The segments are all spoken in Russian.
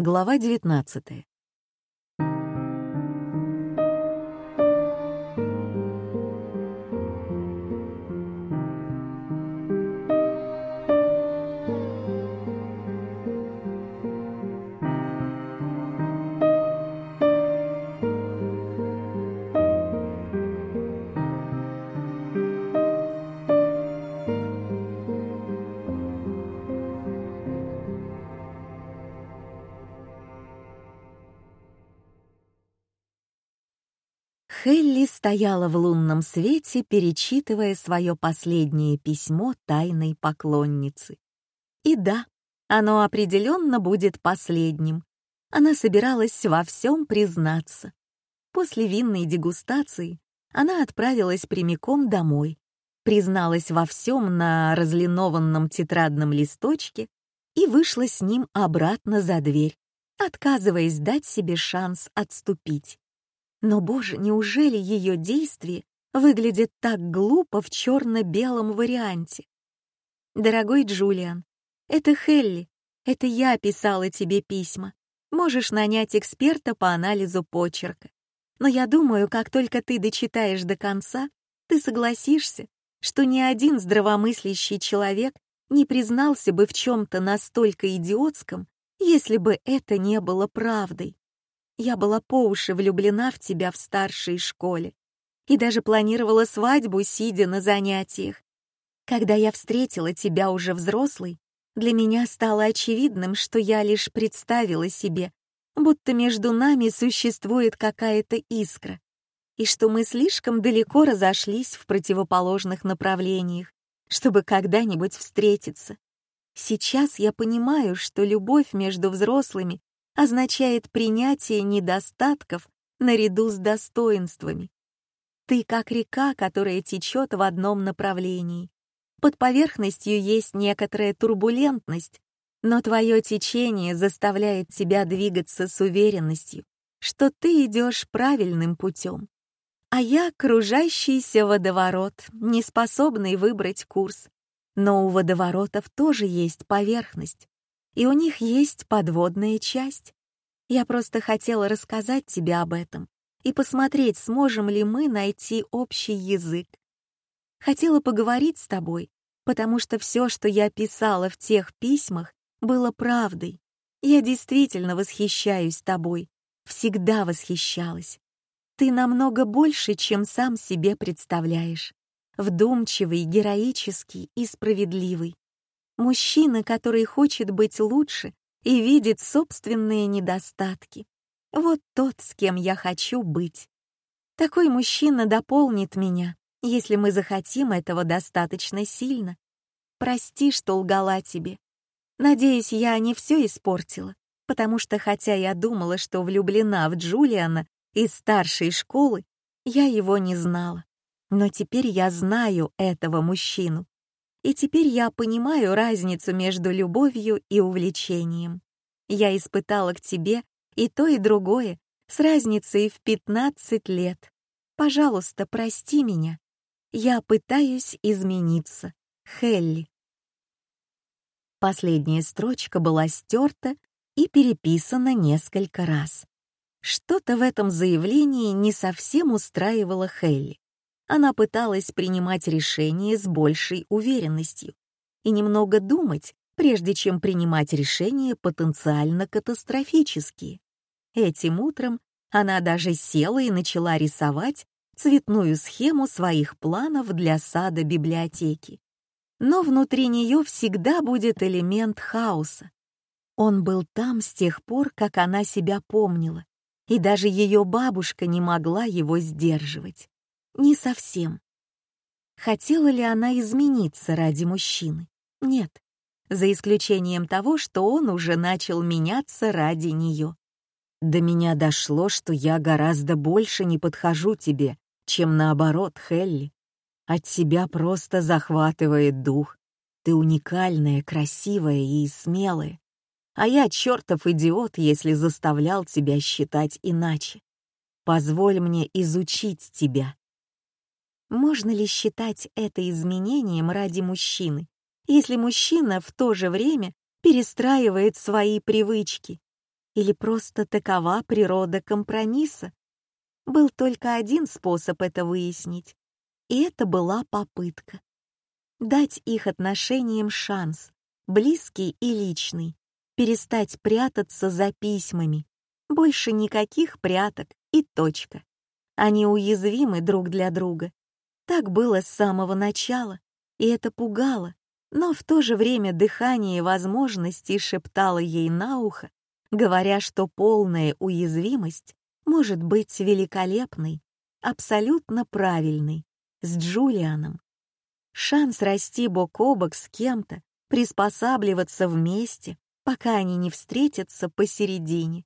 Глава 19. Стояла в лунном свете, перечитывая свое последнее письмо тайной поклонницы. И да, оно определенно будет последним. Она собиралась во всем признаться. После винной дегустации она отправилась прямиком домой, призналась во всем на разлинованном тетрадном листочке и вышла с ним обратно за дверь, отказываясь дать себе шанс отступить. Но, боже, неужели ее действие выглядит так глупо в черно-белом варианте? Дорогой Джулиан, это Хелли, это я писала тебе письма. Можешь нанять эксперта по анализу почерка. Но я думаю, как только ты дочитаешь до конца, ты согласишься, что ни один здравомыслящий человек не признался бы в чем-то настолько идиотском, если бы это не было правдой. Я была по уши влюблена в тебя в старшей школе и даже планировала свадьбу, сидя на занятиях. Когда я встретила тебя уже взрослой, для меня стало очевидным, что я лишь представила себе, будто между нами существует какая-то искра, и что мы слишком далеко разошлись в противоположных направлениях, чтобы когда-нибудь встретиться. Сейчас я понимаю, что любовь между взрослыми означает принятие недостатков наряду с достоинствами. Ты как река, которая течет в одном направлении. Под поверхностью есть некоторая турбулентность, но твое течение заставляет тебя двигаться с уверенностью, что ты идешь правильным путем. А я — кружащийся водоворот, не способный выбрать курс. Но у водоворотов тоже есть поверхность, и у них есть подводная часть. Я просто хотела рассказать тебе об этом и посмотреть, сможем ли мы найти общий язык. Хотела поговорить с тобой, потому что все, что я писала в тех письмах, было правдой. Я действительно восхищаюсь тобой, всегда восхищалась. Ты намного больше, чем сам себе представляешь. Вдумчивый, героический и справедливый. Мужчина, который хочет быть лучше и видит собственные недостатки. Вот тот, с кем я хочу быть. Такой мужчина дополнит меня, если мы захотим этого достаточно сильно. Прости, что лгала тебе. Надеюсь, я не все испортила, потому что хотя я думала, что влюблена в Джулиана из старшей школы, я его не знала. Но теперь я знаю этого мужчину. И теперь я понимаю разницу между любовью и увлечением. Я испытала к тебе и то, и другое, с разницей в 15 лет. Пожалуйста, прости меня. Я пытаюсь измениться. Хелли. Последняя строчка была стерта и переписана несколько раз. Что-то в этом заявлении не совсем устраивало Хелли. Она пыталась принимать решения с большей уверенностью и немного думать, прежде чем принимать решения потенциально катастрофические. Этим утром она даже села и начала рисовать цветную схему своих планов для сада библиотеки. Но внутри нее всегда будет элемент хаоса. Он был там с тех пор, как она себя помнила, и даже ее бабушка не могла его сдерживать. Не совсем. Хотела ли она измениться ради мужчины? Нет, за исключением того, что он уже начал меняться ради нее. До меня дошло, что я гораздо больше не подхожу тебе, чем наоборот, Хелли. От тебя просто захватывает дух. Ты уникальная, красивая и смелая. А я чертов идиот, если заставлял тебя считать иначе. Позволь мне изучить тебя. Можно ли считать это изменением ради мужчины, если мужчина в то же время перестраивает свои привычки? Или просто такова природа компромисса? Был только один способ это выяснить, и это была попытка. Дать их отношениям шанс, близкий и личный, перестать прятаться за письмами. Больше никаких пряток и точка. Они уязвимы друг для друга. Так было с самого начала, и это пугало, но в то же время дыхание возможностей шептало ей на ухо, говоря, что полная уязвимость может быть великолепной, абсолютно правильной, с Джулианом. Шанс расти бок о бок с кем-то, приспосабливаться вместе, пока они не встретятся посередине.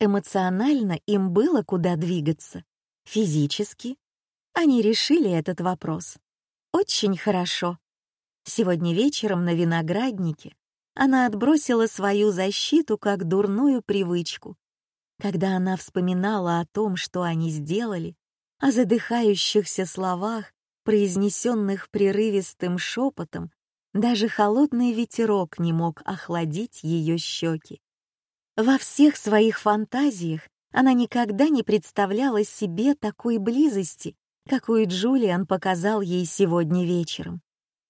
Эмоционально им было куда двигаться. Физически. Они решили этот вопрос. Очень хорошо. Сегодня вечером на винограднике она отбросила свою защиту как дурную привычку. Когда она вспоминала о том, что они сделали, о задыхающихся словах, произнесенных прерывистым шепотом, даже холодный ветерок не мог охладить ее щеки. Во всех своих фантазиях она никогда не представляла себе такой близости, какую Джулиан показал ей сегодня вечером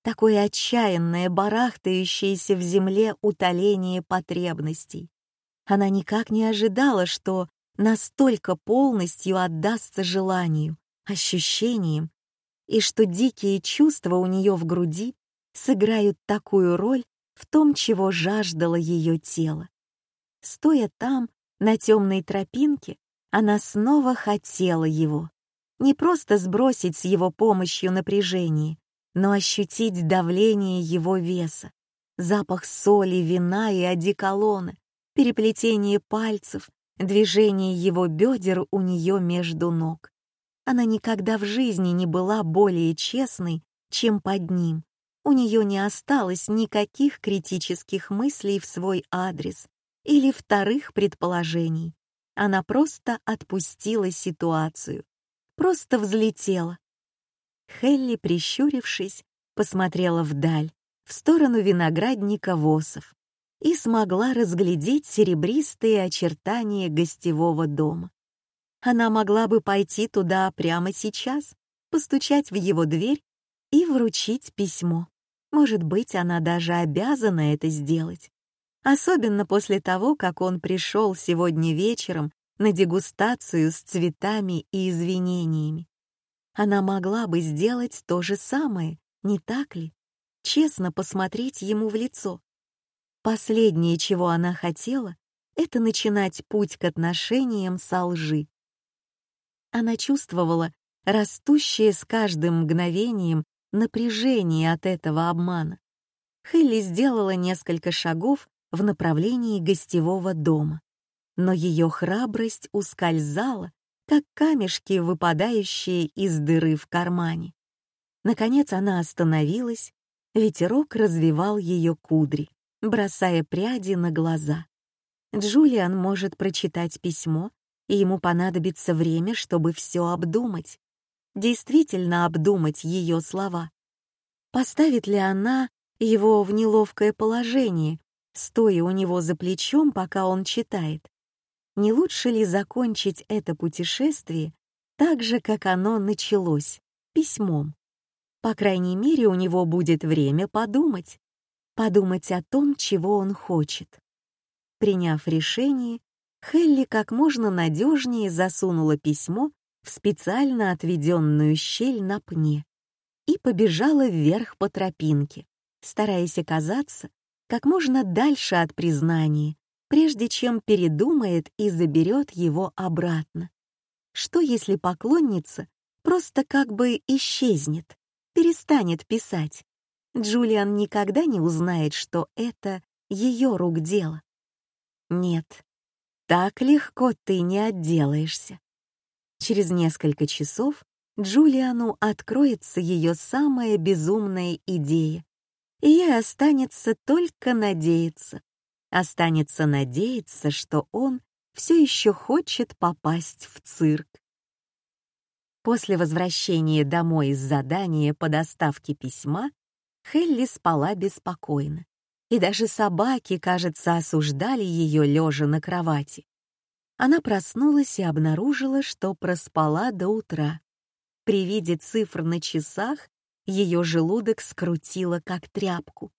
такое отчаянное, барахтающееся в земле утоление потребностей. Она никак не ожидала, что настолько полностью отдастся желанию, ощущениям, и что дикие чувства у нее в груди сыграют такую роль в том, чего жаждало ее тело. Стоя там, на темной тропинке, она снова хотела его. Не просто сбросить с его помощью напряжение, но ощутить давление его веса, запах соли, вина и одеколона, переплетение пальцев, движение его бедер у нее между ног. Она никогда в жизни не была более честной, чем под ним. У нее не осталось никаких критических мыслей в свой адрес или вторых предположений. Она просто отпустила ситуацию, просто взлетела, Хелли, прищурившись, посмотрела вдаль, в сторону виноградника восов, и смогла разглядеть серебристые очертания гостевого дома. Она могла бы пойти туда прямо сейчас, постучать в его дверь и вручить письмо. Может быть, она даже обязана это сделать. Особенно после того, как он пришел сегодня вечером на дегустацию с цветами и извинениями. Она могла бы сделать то же самое, не так ли? Честно посмотреть ему в лицо. Последнее, чего она хотела, это начинать путь к отношениям со лжи. Она чувствовала растущее с каждым мгновением напряжение от этого обмана. Хелли сделала несколько шагов в направлении гостевого дома, но ее храбрость ускользала, как камешки, выпадающие из дыры в кармане. Наконец она остановилась, ветерок развивал ее кудри, бросая пряди на глаза. Джулиан может прочитать письмо, и ему понадобится время, чтобы все обдумать. Действительно обдумать ее слова. Поставит ли она его в неловкое положение, стоя у него за плечом, пока он читает? Не лучше ли закончить это путешествие так же, как оно началось, письмом? По крайней мере, у него будет время подумать, подумать о том, чего он хочет. Приняв решение, Хелли как можно надежнее засунула письмо в специально отведенную щель на пне и побежала вверх по тропинке, стараясь оказаться как можно дальше от признания, прежде чем передумает и заберет его обратно. Что если поклонница просто как бы исчезнет, перестанет писать? Джулиан никогда не узнает, что это ее рук дело. Нет, так легко ты не отделаешься. Через несколько часов Джулиану откроется ее самая безумная идея, и ей останется только надеяться, Останется надеяться, что он все еще хочет попасть в цирк. После возвращения домой из задания по доставке письма Хелли спала беспокойно. и даже собаки, кажется, осуждали ее лежа на кровати. Она проснулась и обнаружила, что проспала до утра. При виде цифр на часах ее желудок скрутило как тряпку.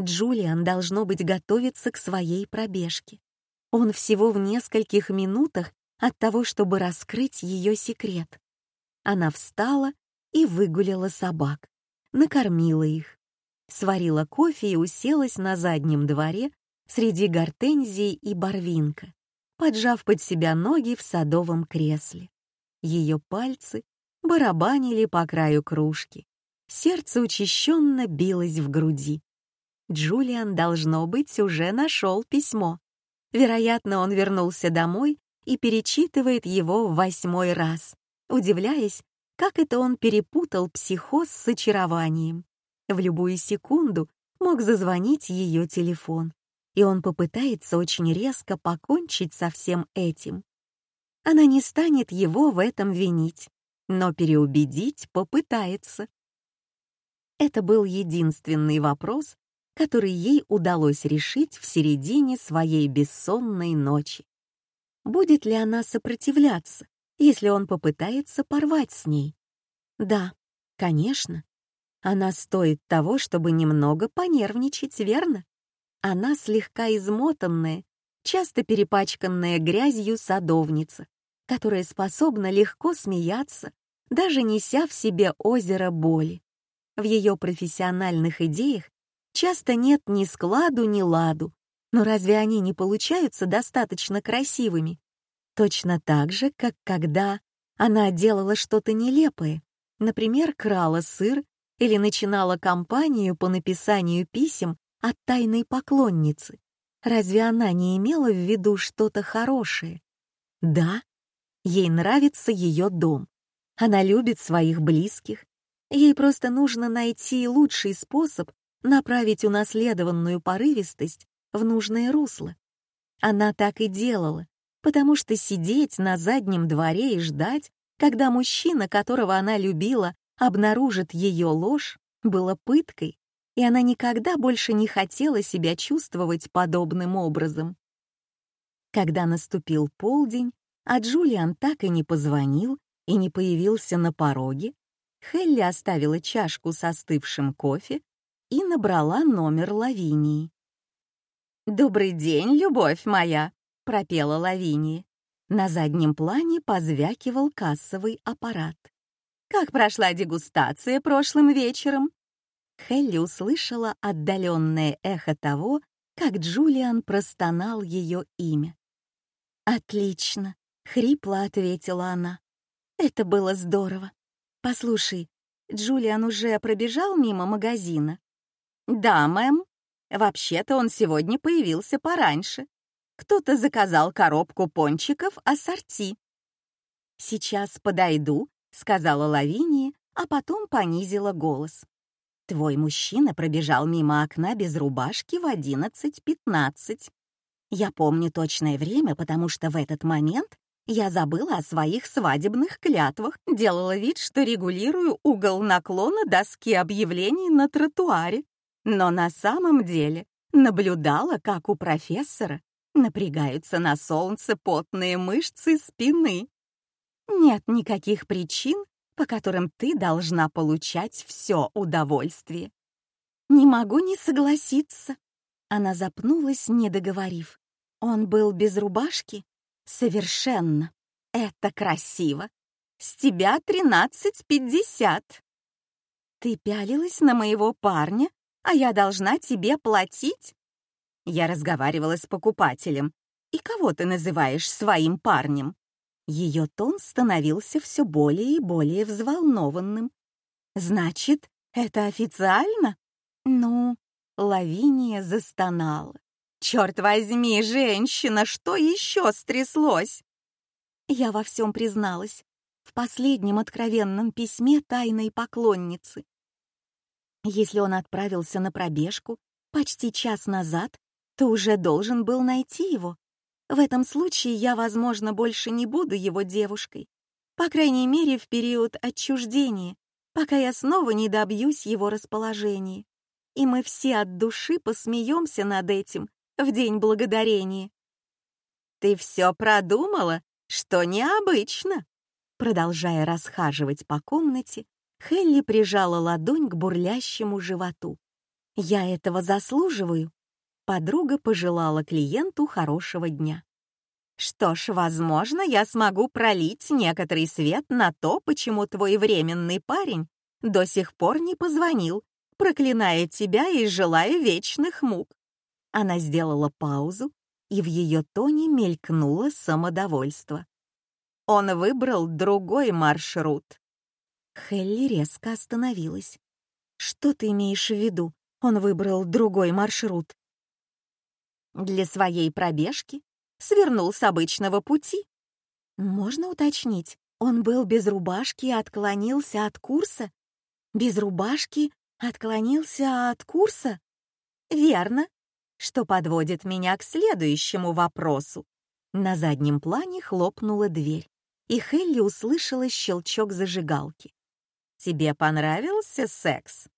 Джулиан, должно быть, готовится к своей пробежке. Он всего в нескольких минутах от того, чтобы раскрыть ее секрет. Она встала и выгуляла собак, накормила их, сварила кофе и уселась на заднем дворе среди гортензий и барвинка, поджав под себя ноги в садовом кресле. Ее пальцы барабанили по краю кружки. Сердце учащенно билось в груди. Джулиан, должно быть, уже нашел письмо. Вероятно, он вернулся домой и перечитывает его в восьмой раз, удивляясь, как это он перепутал психоз с очарованием. В любую секунду мог зазвонить ее телефон, и он попытается очень резко покончить со всем этим. Она не станет его в этом винить, но переубедить попытается. Это был единственный вопрос, который ей удалось решить в середине своей бессонной ночи. Будет ли она сопротивляться, если он попытается порвать с ней? Да, конечно. Она стоит того, чтобы немного понервничать, верно? Она слегка измотанная, часто перепачканная грязью садовница, которая способна легко смеяться, даже неся в себе озеро боли. В ее профессиональных идеях часто нет ни складу, ни ладу, но разве они не получаются достаточно красивыми? Точно так же, как когда она делала что-то нелепое, например, крала сыр или начинала кампанию по написанию писем от тайной поклонницы. Разве она не имела в виду что-то хорошее? Да, ей нравится ее дом. Она любит своих близких. Ей просто нужно найти лучший способ направить унаследованную порывистость в нужное русло. Она так и делала, потому что сидеть на заднем дворе и ждать, когда мужчина, которого она любила, обнаружит ее ложь, было пыткой, и она никогда больше не хотела себя чувствовать подобным образом. Когда наступил полдень, а Джулиан так и не позвонил и не появился на пороге, Хелли оставила чашку с остывшим кофе и набрала номер Лавинии. «Добрый день, любовь моя!» — пропела Лавиния. На заднем плане позвякивал кассовый аппарат. «Как прошла дегустация прошлым вечером?» Хелли услышала отдаленное эхо того, как Джулиан простонал ее имя. «Отлично!» — хрипло ответила она. «Это было здорово. Послушай, Джулиан уже пробежал мимо магазина?» «Да, мэм. Вообще-то он сегодня появился пораньше. Кто-то заказал коробку пончиков ассорти». «Сейчас подойду», — сказала Лавиния, а потом понизила голос. «Твой мужчина пробежал мимо окна без рубашки в 11.15. Я помню точное время, потому что в этот момент я забыла о своих свадебных клятвах, делала вид, что регулирую угол наклона доски объявлений на тротуаре но на самом деле наблюдала, как у профессора напрягаются на солнце потные мышцы спины. Нет никаких причин, по которым ты должна получать все удовольствие. Не могу не согласиться. Она запнулась, не договорив. Он был без рубашки? Совершенно. Это красиво. С тебя тринадцать пятьдесят. Ты пялилась на моего парня, а я должна тебе платить?» Я разговаривала с покупателем. «И кого ты называешь своим парнем?» Ее тон становился все более и более взволнованным. «Значит, это официально?» «Ну...» — Лавиния застонала. «Черт возьми, женщина, что еще стряслось?» Я во всем призналась. В последнем откровенном письме тайной поклонницы. Если он отправился на пробежку почти час назад, то уже должен был найти его. В этом случае я, возможно, больше не буду его девушкой. По крайней мере, в период отчуждения, пока я снова не добьюсь его расположения. и мы все от души посмеемся над этим в День Благодарения. «Ты все продумала, что необычно!» Продолжая расхаживать по комнате, Хелли прижала ладонь к бурлящему животу. «Я этого заслуживаю?» Подруга пожелала клиенту хорошего дня. «Что ж, возможно, я смогу пролить некоторый свет на то, почему твой временный парень до сих пор не позвонил, проклиная тебя и желая вечных мук». Она сделала паузу, и в ее тоне мелькнуло самодовольство. Он выбрал другой маршрут. Хелли резко остановилась. «Что ты имеешь в виду? Он выбрал другой маршрут?» «Для своей пробежки свернул с обычного пути». «Можно уточнить, он был без рубашки и отклонился от курса?» «Без рубашки отклонился от курса?» «Верно, что подводит меня к следующему вопросу». На заднем плане хлопнула дверь, и Хелли услышала щелчок зажигалки. «Тебе понравился секс?»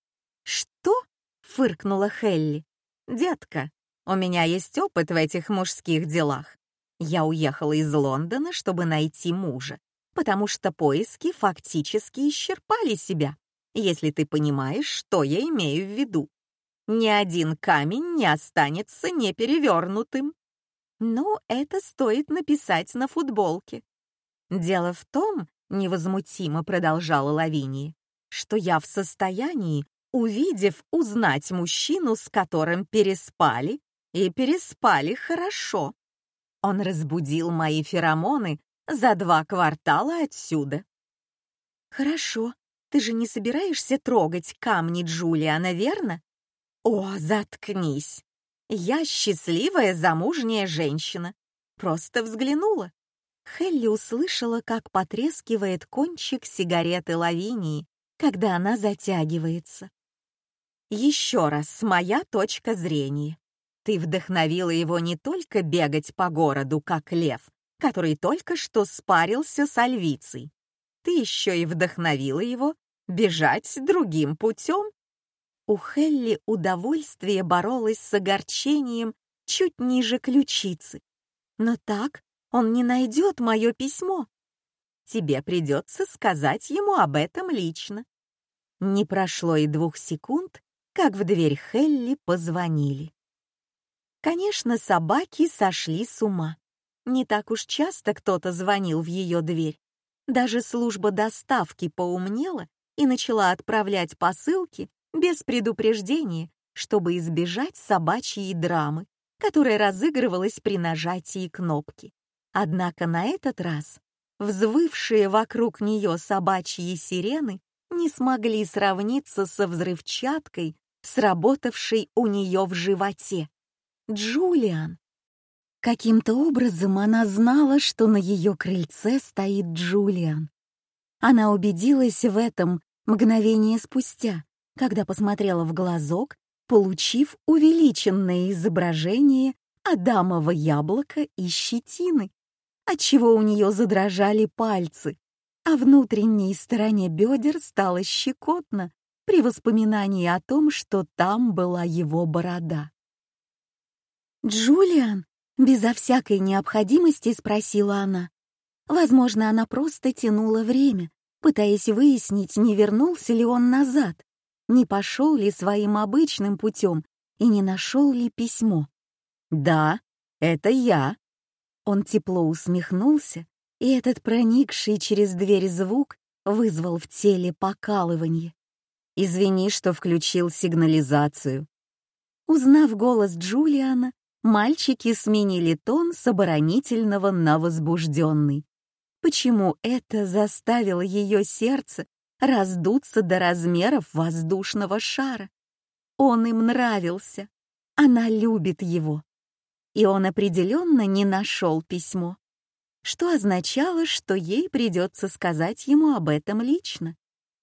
«Что?» — фыркнула Хелли. «Детка, у меня есть опыт в этих мужских делах. Я уехала из Лондона, чтобы найти мужа, потому что поиски фактически исчерпали себя, если ты понимаешь, что я имею в виду. Ни один камень не останется неперевернутым. Ну, это стоит написать на футболке. Дело в том, невозмутимо продолжала Лавиния, что я в состоянии, увидев, узнать мужчину, с которым переспали, и переспали хорошо. Он разбудил мои феромоны за два квартала отсюда. Хорошо, ты же не собираешься трогать камни Джулиана, верно? О, заткнись. Я счастливая замужняя женщина. Просто взглянула. Хелли услышала, как потрескивает кончик сигареты Лавинии, когда она затягивается. Еще раз, моя точка зрения. Ты вдохновила его не только бегать по городу, как лев, который только что спарился с альвицей. Ты еще и вдохновила его бежать другим путем. У Хелли удовольствие боролось с огорчением чуть ниже ключицы. Но так он не найдет мое письмо. Тебе придется сказать ему об этом лично. Не прошло и двух секунд, как в дверь Хелли позвонили. Конечно, собаки сошли с ума. Не так уж часто кто-то звонил в ее дверь. Даже служба доставки поумнела и начала отправлять посылки без предупреждения, чтобы избежать собачьей драмы, которая разыгрывалась при нажатии кнопки. Однако на этот раз взвывшие вокруг нее собачьи сирены не смогли сравниться со взрывчаткой, сработавшей у нее в животе. Джулиан! Каким-то образом она знала, что на ее крыльце стоит Джулиан. Она убедилась в этом мгновение спустя, когда посмотрела в глазок, получив увеличенное изображение Адамова яблока и щетины, отчего у нее задрожали пальцы, а внутренней стороне бедер стало щекотно при воспоминании о том, что там была его борода. «Джулиан?» — безо всякой необходимости спросила она. Возможно, она просто тянула время, пытаясь выяснить, не вернулся ли он назад, не пошел ли своим обычным путем и не нашел ли письмо. «Да, это я». Он тепло усмехнулся, и этот проникший через дверь звук вызвал в теле покалывание. «Извини, что включил сигнализацию». Узнав голос Джулиана, мальчики сменили тон с оборонительного на возбужденный. Почему это заставило ее сердце раздуться до размеров воздушного шара? Он им нравился. Она любит его. И он определенно не нашел письмо, что означало, что ей придется сказать ему об этом лично.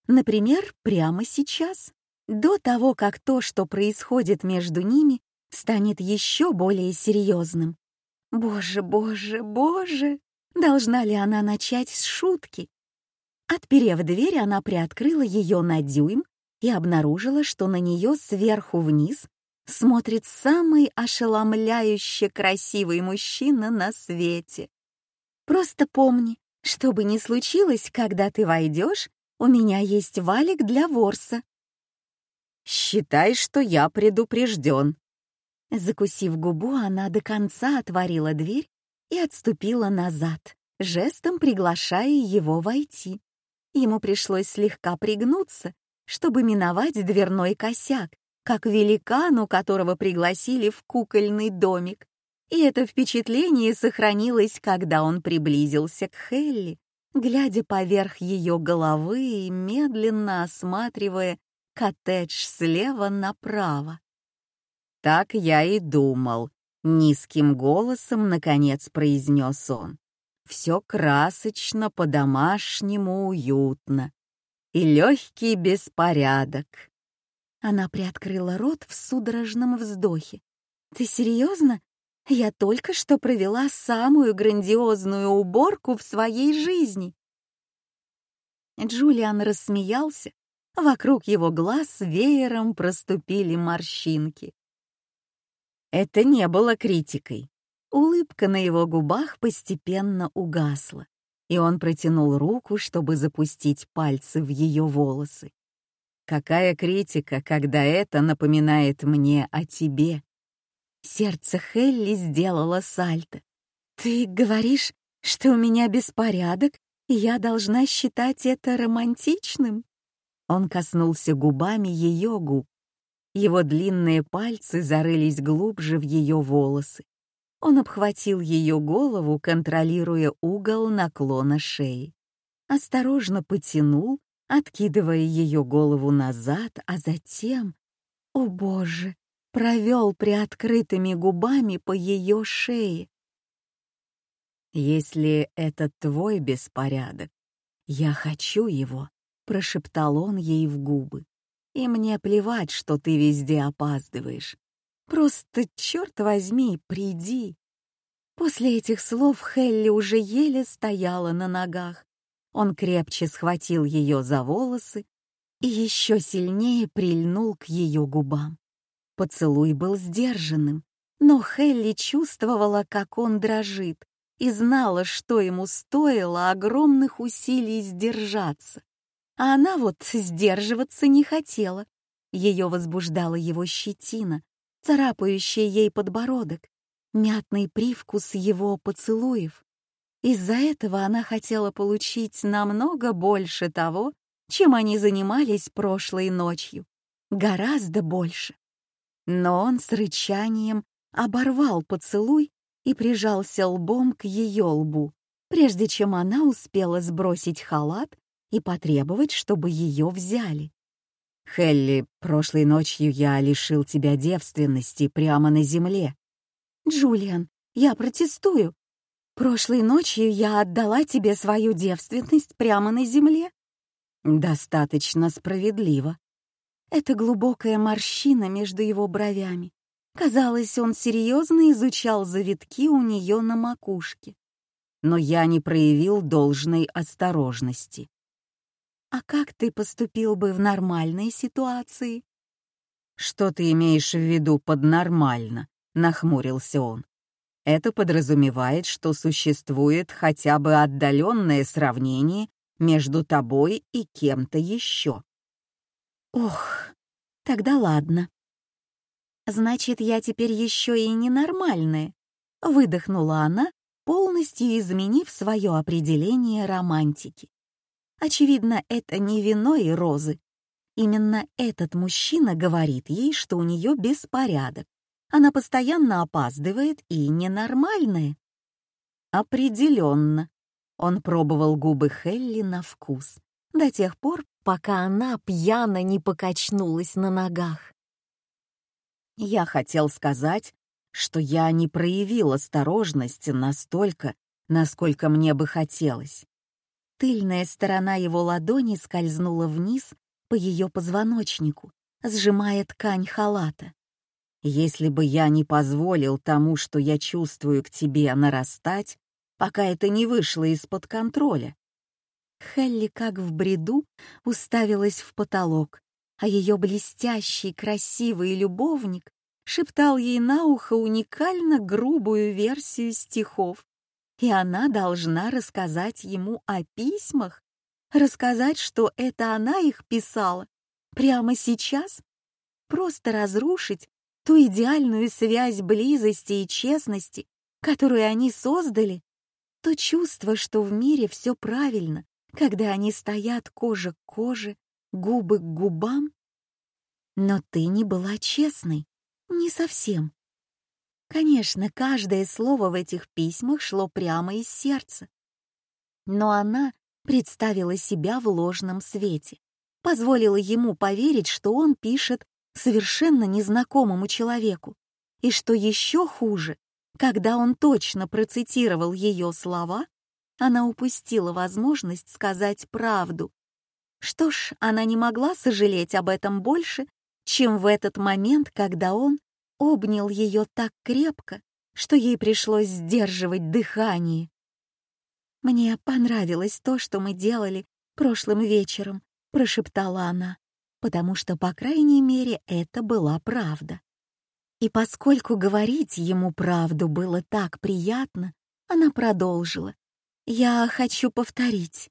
Например, прямо сейчас, до того, как то, что происходит между ними, станет еще более серьезным. Боже, боже, боже! Должна ли она начать с шутки? Отперев дверь, она приоткрыла ее на дюйм и обнаружила, что на нее сверху вниз смотрит самый ошеломляюще красивый мужчина на свете. Просто помни, что бы ни случилось, когда ты войдешь, у меня есть валик для ворса. Считай, что я предупрежден. Закусив губу, она до конца отворила дверь и отступила назад, жестом приглашая его войти. Ему пришлось слегка пригнуться, чтобы миновать дверной косяк, как великану, которого пригласили в кукольный домик. И это впечатление сохранилось, когда он приблизился к Хелли, глядя поверх ее головы и медленно осматривая коттедж слева направо. «Так я и думал», — низким голосом, наконец, произнес он. «Все красочно, по-домашнему уютно. И легкий беспорядок». Она приоткрыла рот в судорожном вздохе. «Ты серьезно? Я только что провела самую грандиозную уборку в своей жизни». Джулиан рассмеялся, вокруг его глаз веером проступили морщинки. Это не было критикой. Улыбка на его губах постепенно угасла, и он протянул руку, чтобы запустить пальцы в ее волосы. Какая критика, когда это напоминает мне о тебе? Сердце Хелли сделало сальто. Ты говоришь, что у меня беспорядок, и я должна считать это романтичным? Он коснулся губами ее губ, его длинные пальцы зарылись глубже в ее волосы. Он обхватил ее голову, контролируя угол наклона шеи. Осторожно потянул, откидывая ее голову назад, а затем, о боже, провел приоткрытыми губами по ее шее. «Если это твой беспорядок, я хочу его», — прошептал он ей в губы. И мне плевать, что ты везде опаздываешь. Просто, черт возьми, приди. После этих слов Хелли уже еле стояла на ногах. Он крепче схватил ее за волосы и еще сильнее прильнул к ее губам. Поцелуй был сдержанным, но Хелли чувствовала, как он дрожит, и знала, что ему стоило огромных усилий сдержаться. А она вот сдерживаться не хотела. Ее возбуждала его щетина, царапающая ей подбородок, мятный привкус его поцелуев. Из-за этого она хотела получить намного больше того, чем они занимались прошлой ночью. Гораздо больше. Но он с рычанием оборвал поцелуй и прижался лбом к ее лбу, прежде чем она успела сбросить халат и потребовать, чтобы ее взяли. «Хелли, прошлой ночью я лишил тебя девственности прямо на земле». «Джулиан, я протестую. Прошлой ночью я отдала тебе свою девственность прямо на земле». «Достаточно справедливо». Это глубокая морщина между его бровями. Казалось, он серьезно изучал завитки у нее на макушке. Но я не проявил должной осторожности. А как ты поступил бы в нормальной ситуации? Что ты имеешь в виду под нормально? нахмурился он. Это подразумевает, что существует хотя бы отдаленное сравнение между тобой и кем-то еще. Ох, тогда ладно. Значит, я теперь еще и ненормальная, выдохнула она, полностью изменив свое определение романтики. Очевидно, это не вино и розы. Именно этот мужчина говорит ей, что у нее беспорядок. Она постоянно опаздывает и ненормальная. Определенно. Он пробовал губы Хелли на вкус, до тех пор, пока она пьяно не покачнулась на ногах. Я хотел сказать, что я не проявил осторожности настолько, насколько мне бы хотелось. Тыльная сторона его ладони скользнула вниз по ее позвоночнику, сжимая ткань халата. «Если бы я не позволил тому, что я чувствую к тебе, нарастать, пока это не вышло из-под контроля». Хелли, как в бреду, уставилась в потолок, а ее блестящий, красивый любовник шептал ей на ухо уникально грубую версию стихов, и она должна рассказать ему о письмах, рассказать, что это она их писала, прямо сейчас, просто разрушить ту идеальную связь близости и честности, которую они создали, то чувство, что в мире все правильно, когда они стоят кожа к коже, губы к губам. Но ты не была честной, не совсем. Конечно, каждое слово в этих письмах шло прямо из сердца. Но она представила себя в ложном свете, позволила ему поверить, что он пишет совершенно незнакомому человеку, и что еще хуже, когда он точно процитировал ее слова, она упустила возможность сказать правду. Что ж, она не могла сожалеть об этом больше, чем в этот момент, когда он обнял ее так крепко, что ей пришлось сдерживать дыхание. «Мне понравилось то, что мы делали прошлым вечером», — прошептала она, потому что, по крайней мере, это была правда. И поскольку говорить ему правду было так приятно, она продолжила. «Я хочу повторить».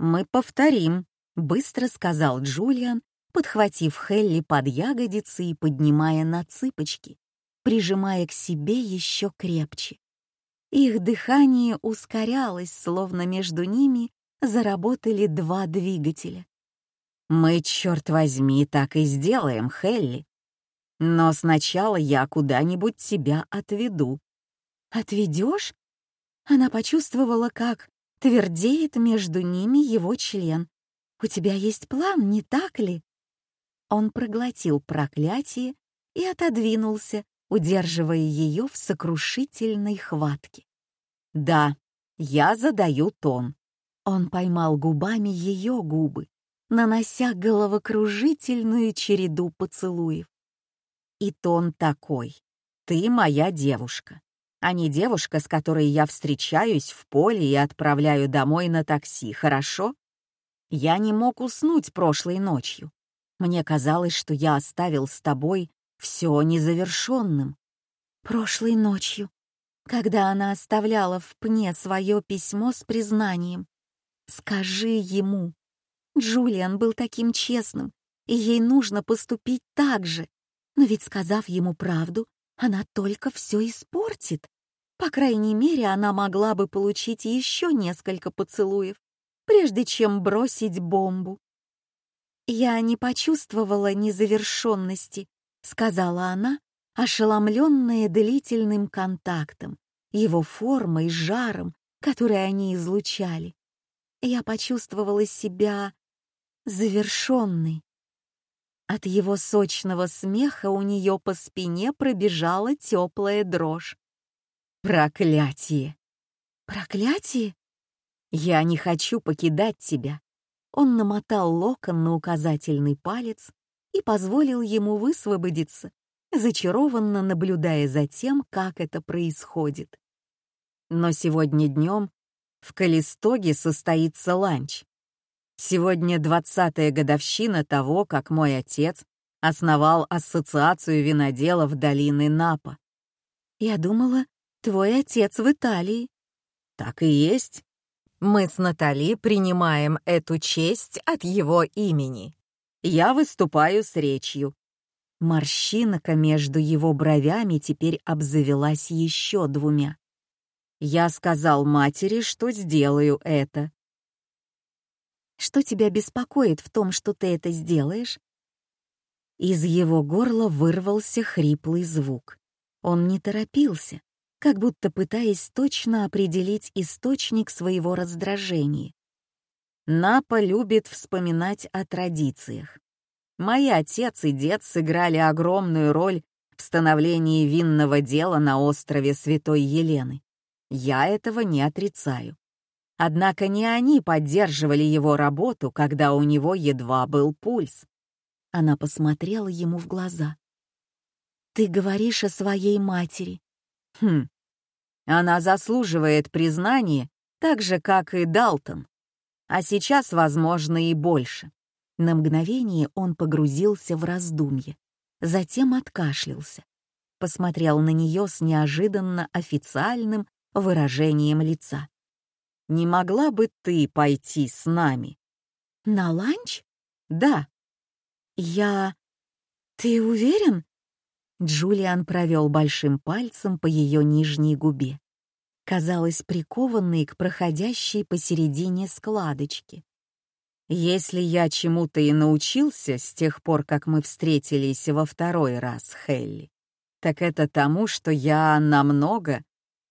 «Мы повторим», — быстро сказал Джулиан, подхватив Хелли под ягодицы и поднимая на цыпочки, прижимая к себе еще крепче. Их дыхание ускорялось, словно между ними заработали два двигателя. «Мы, черт возьми, так и сделаем, Хелли. Но сначала я куда-нибудь тебя отведу». «Отведешь?» Она почувствовала, как твердеет между ними его член. «У тебя есть план, не так ли?» Он проглотил проклятие и отодвинулся, удерживая ее в сокрушительной хватке. «Да, я задаю тон». Он поймал губами ее губы, нанося головокружительную череду поцелуев. «И тон такой. Ты моя девушка, а не девушка, с которой я встречаюсь в поле и отправляю домой на такси, хорошо? Я не мог уснуть прошлой ночью. Мне казалось, что я оставил с тобой все незавершенным. Прошлой ночью, когда она оставляла в пне свое письмо с признанием. Скажи ему. Джулиан был таким честным, и ей нужно поступить так же. Но ведь, сказав ему правду, она только все испортит. По крайней мере, она могла бы получить еще несколько поцелуев, прежде чем бросить бомбу. «Я не почувствовала незавершенности», — сказала она, ошеломленная длительным контактом, его формой, жаром, который они излучали. Я почувствовала себя завершенной. От его сочного смеха у нее по спине пробежала теплая дрожь. «Проклятие!» «Проклятие?» «Я не хочу покидать тебя. Он намотал локон на указательный палец и позволил ему высвободиться, зачарованно наблюдая за тем, как это происходит. Но сегодня днем в Калистоге состоится ланч. Сегодня двадцатая годовщина того, как мой отец основал ассоциацию виноделов долины Напа. Я думала, твой отец в Италии. Так и есть. Мы с Натали принимаем эту честь от его имени. Я выступаю с речью. Морщинка между его бровями теперь обзавелась еще двумя. Я сказал матери, что сделаю это. Что тебя беспокоит в том, что ты это сделаешь? Из его горла вырвался хриплый звук. Он не торопился, как будто пытаясь точно определить источник своего раздражения. Напа любит вспоминать о традициях. Мои отец и дед сыграли огромную роль в становлении винного дела на острове Святой Елены. Я этого не отрицаю. Однако не они поддерживали его работу, когда у него едва был пульс. Она посмотрела ему в глаза. «Ты говоришь о своей матери. Хм. Она заслуживает признания так же, как и Далтон. А сейчас, возможно, и больше. На мгновение он погрузился в раздумье, затем откашлялся, посмотрел на нее с неожиданно официальным выражением лица. «Не могла бы ты пойти с нами?» «На ланч?» «Да». «Я... Ты уверен?» Джулиан провел большим пальцем по ее нижней губе, казалось прикованной к проходящей посередине складочке. Если я чему-то и научился с тех пор, как мы встретились во второй раз, Хелли, так это тому, что я намного,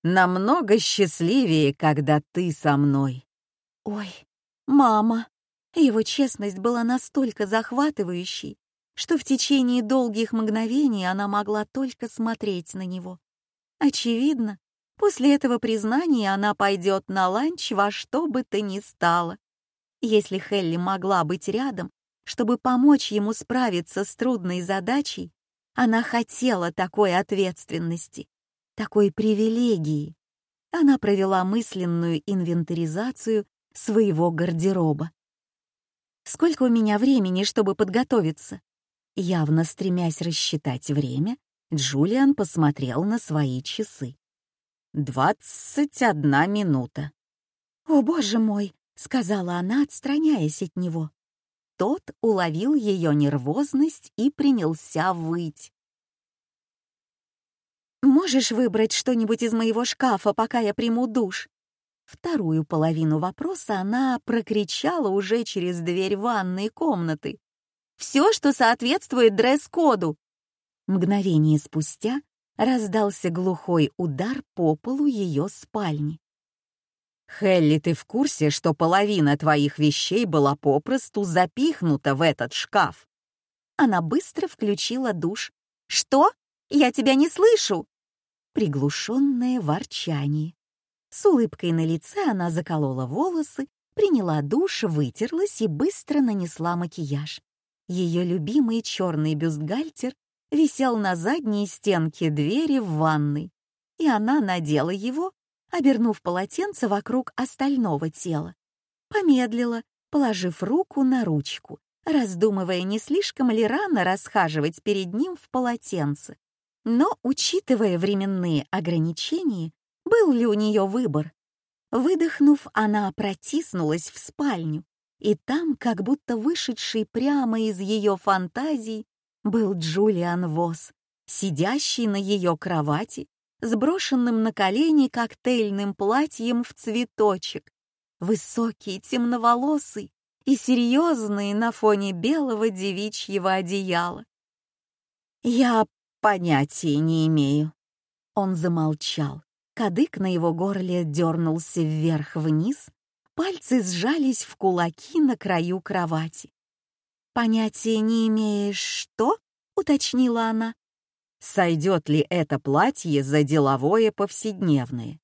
намного счастливее, когда ты со мной. Ой, мама. Его честность была настолько захватывающей, что в течение долгих мгновений она могла только смотреть на него. Очевидно, после этого признания она пойдет на ланч во что бы то ни стало. Если Хелли могла быть рядом, чтобы помочь ему справиться с трудной задачей, она хотела такой ответственности, такой привилегии. Она провела мысленную инвентаризацию своего гардероба. «Сколько у меня времени, чтобы подготовиться?» Явно стремясь рассчитать время, Джулиан посмотрел на свои часы. «Двадцать одна минута». «О, боже мой!» — сказала она, отстраняясь от него. Тот уловил ее нервозность и принялся выть. «Можешь выбрать что-нибудь из моего шкафа, пока я приму душ?» Вторую половину вопроса она прокричала уже через дверь ванной комнаты. «Все, что соответствует дресс-коду!» Мгновение спустя раздался глухой удар по полу ее спальни. «Хелли, ты в курсе, что половина твоих вещей была попросту запихнута в этот шкаф?» Она быстро включила душ. «Что? Я тебя не слышу!» Приглушенное ворчание. С улыбкой на лице она заколола волосы, приняла душ, вытерлась и быстро нанесла макияж. Ее любимый черный бюстгальтер висел на задней стенке двери в ванной, и она надела его, обернув полотенце вокруг остального тела. Помедлила, положив руку на ручку, раздумывая, не слишком ли рано расхаживать перед ним в полотенце. Но, учитывая временные ограничения, был ли у нее выбор? Выдохнув, она протиснулась в спальню, и там, как будто вышедший прямо из ее фантазий, был Джулиан Восс, сидящий на ее кровати сброшенным на колени коктейльным платьем в цветочек, высокий, темноволосый и серьезный на фоне белого девичьего одеяла. «Я понятия не имею». Он замолчал. Кадык на его горле дернулся вверх-вниз, пальцы сжались в кулаки на краю кровати. «Понятия не имеешь что?» — уточнила она сойдет ли это платье за деловое повседневное.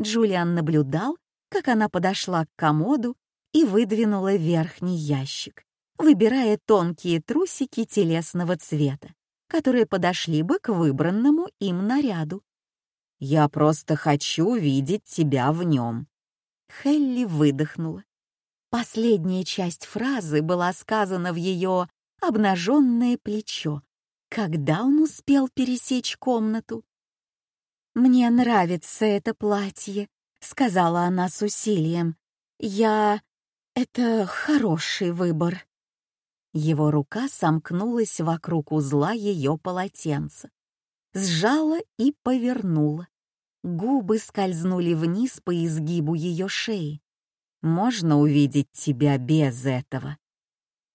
Джулиан наблюдал, как она подошла к комоду и выдвинула верхний ящик, выбирая тонкие трусики телесного цвета, которые подошли бы к выбранному им наряду. «Я просто хочу видеть тебя в нем». Хелли выдохнула. Последняя часть фразы была сказана в ее обнаженное плечо, когда он успел пересечь комнату? «Мне нравится это платье», — сказала она с усилием. «Я... Это хороший выбор». Его рука сомкнулась вокруг узла ее полотенца, сжала и повернула. Губы скользнули вниз по изгибу ее шеи. «Можно увидеть тебя без этого?»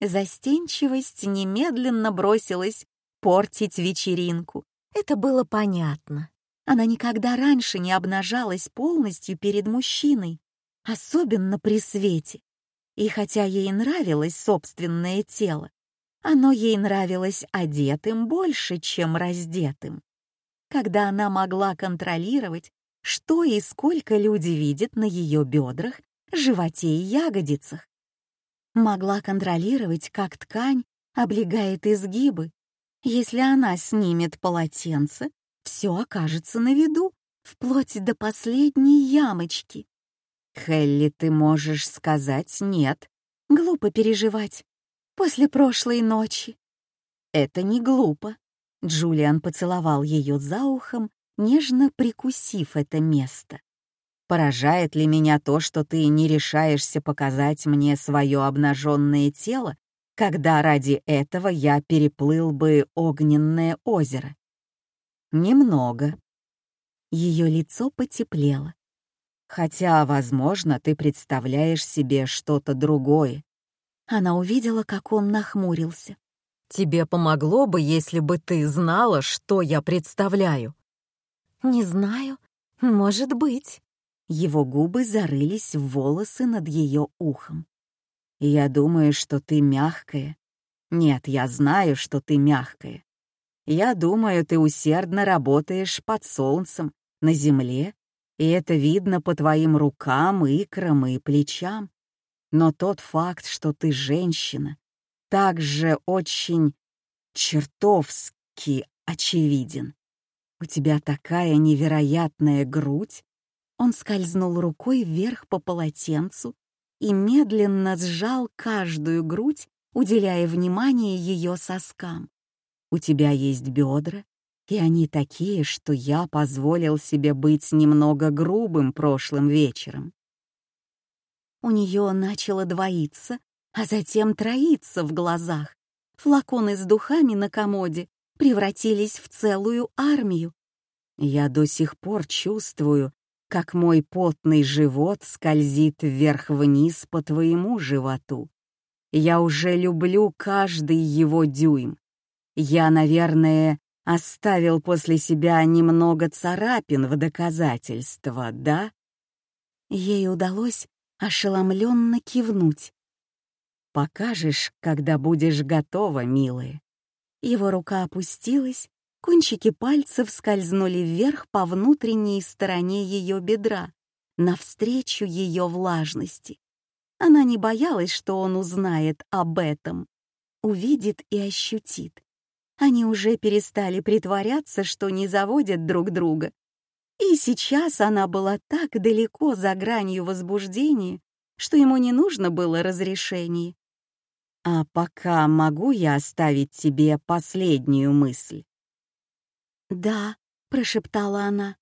Застенчивость немедленно бросилась портить вечеринку. Это было понятно. Она никогда раньше не обнажалась полностью перед мужчиной, особенно при свете. И хотя ей нравилось собственное тело, оно ей нравилось одетым больше, чем раздетым. Когда она могла контролировать, что и сколько люди видят на ее бедрах, животе и ягодицах. Могла контролировать, как ткань облегает изгибы, если она снимет полотенце, все окажется на виду, вплоть до последней ямочки. Хелли, ты можешь сказать «нет». Глупо переживать. после прошлой ночи». «Это не глупо». Джулиан поцеловал ее за ухом, нежно прикусив это место. «Поражает ли меня то, что ты не решаешься показать мне свое обнаженное тело, когда ради этого я переплыл бы огненное озеро?» «Немного». Ее лицо потеплело. «Хотя, возможно, ты представляешь себе что-то другое». Она увидела, как он нахмурился. «Тебе помогло бы, если бы ты знала, что я представляю?» «Не знаю. Может быть». Его губы зарылись в волосы над ее ухом. «Я думаю, что ты мягкая. Нет, я знаю, что ты мягкая. Я думаю, ты усердно работаешь под солнцем, на земле, и это видно по твоим рукам, икрам и плечам. Но тот факт, что ты женщина, также очень чертовски очевиден. У тебя такая невероятная грудь, он скользнул рукой вверх по полотенцу и медленно сжал каждую грудь, уделяя внимание ее соскам. «У тебя есть бедра, и они такие, что я позволил себе быть немного грубым прошлым вечером». У нее начало двоиться, а затем троиться в глазах. Флаконы с духами на комоде превратились в целую армию. Я до сих пор чувствую, как мой потный живот скользит вверх-вниз по твоему животу. Я уже люблю каждый его дюйм. Я, наверное, оставил после себя немного царапин в доказательство, да? Ей удалось ошеломленно кивнуть. «Покажешь, когда будешь готова, милая». Его рука опустилась, Кончики пальцев скользнули вверх по внутренней стороне ее бедра, навстречу ее влажности. Она не боялась, что он узнает об этом, увидит и ощутит. Они уже перестали притворяться, что не заводят друг друга. И сейчас она была так далеко за гранью возбуждения, что ему не нужно было разрешения. «А пока могу я оставить тебе последнюю мысль?» «Да», — прошептала она.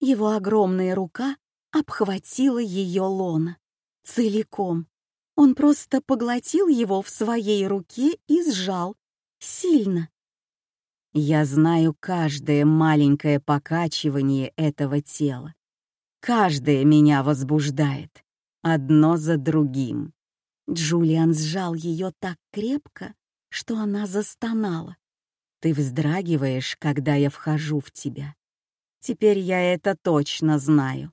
Его огромная рука обхватила ее лона. Целиком. Он просто поглотил его в своей руке и сжал. Сильно. Я знаю каждое маленькое покачивание этого тела. Каждое меня возбуждает. Одно за другим. Джулиан сжал ее так крепко, что она застонала. Ты вздрагиваешь, когда я вхожу в тебя. Теперь я это точно знаю.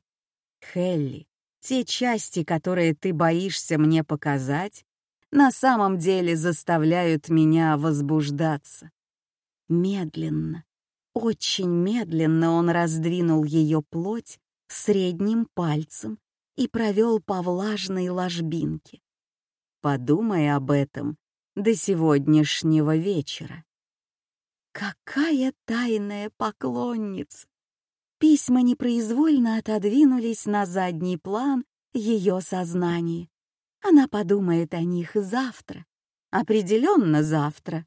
Хелли, те части, которые ты боишься мне показать, на самом деле заставляют меня возбуждаться. Медленно, очень медленно он раздвинул ее плоть средним пальцем и провел по влажной ложбинке. Подумай об этом до сегодняшнего вечера. Какая тайная поклонница! Письма непроизвольно отодвинулись на задний план ее сознания. Она подумает о них завтра. Определенно завтра.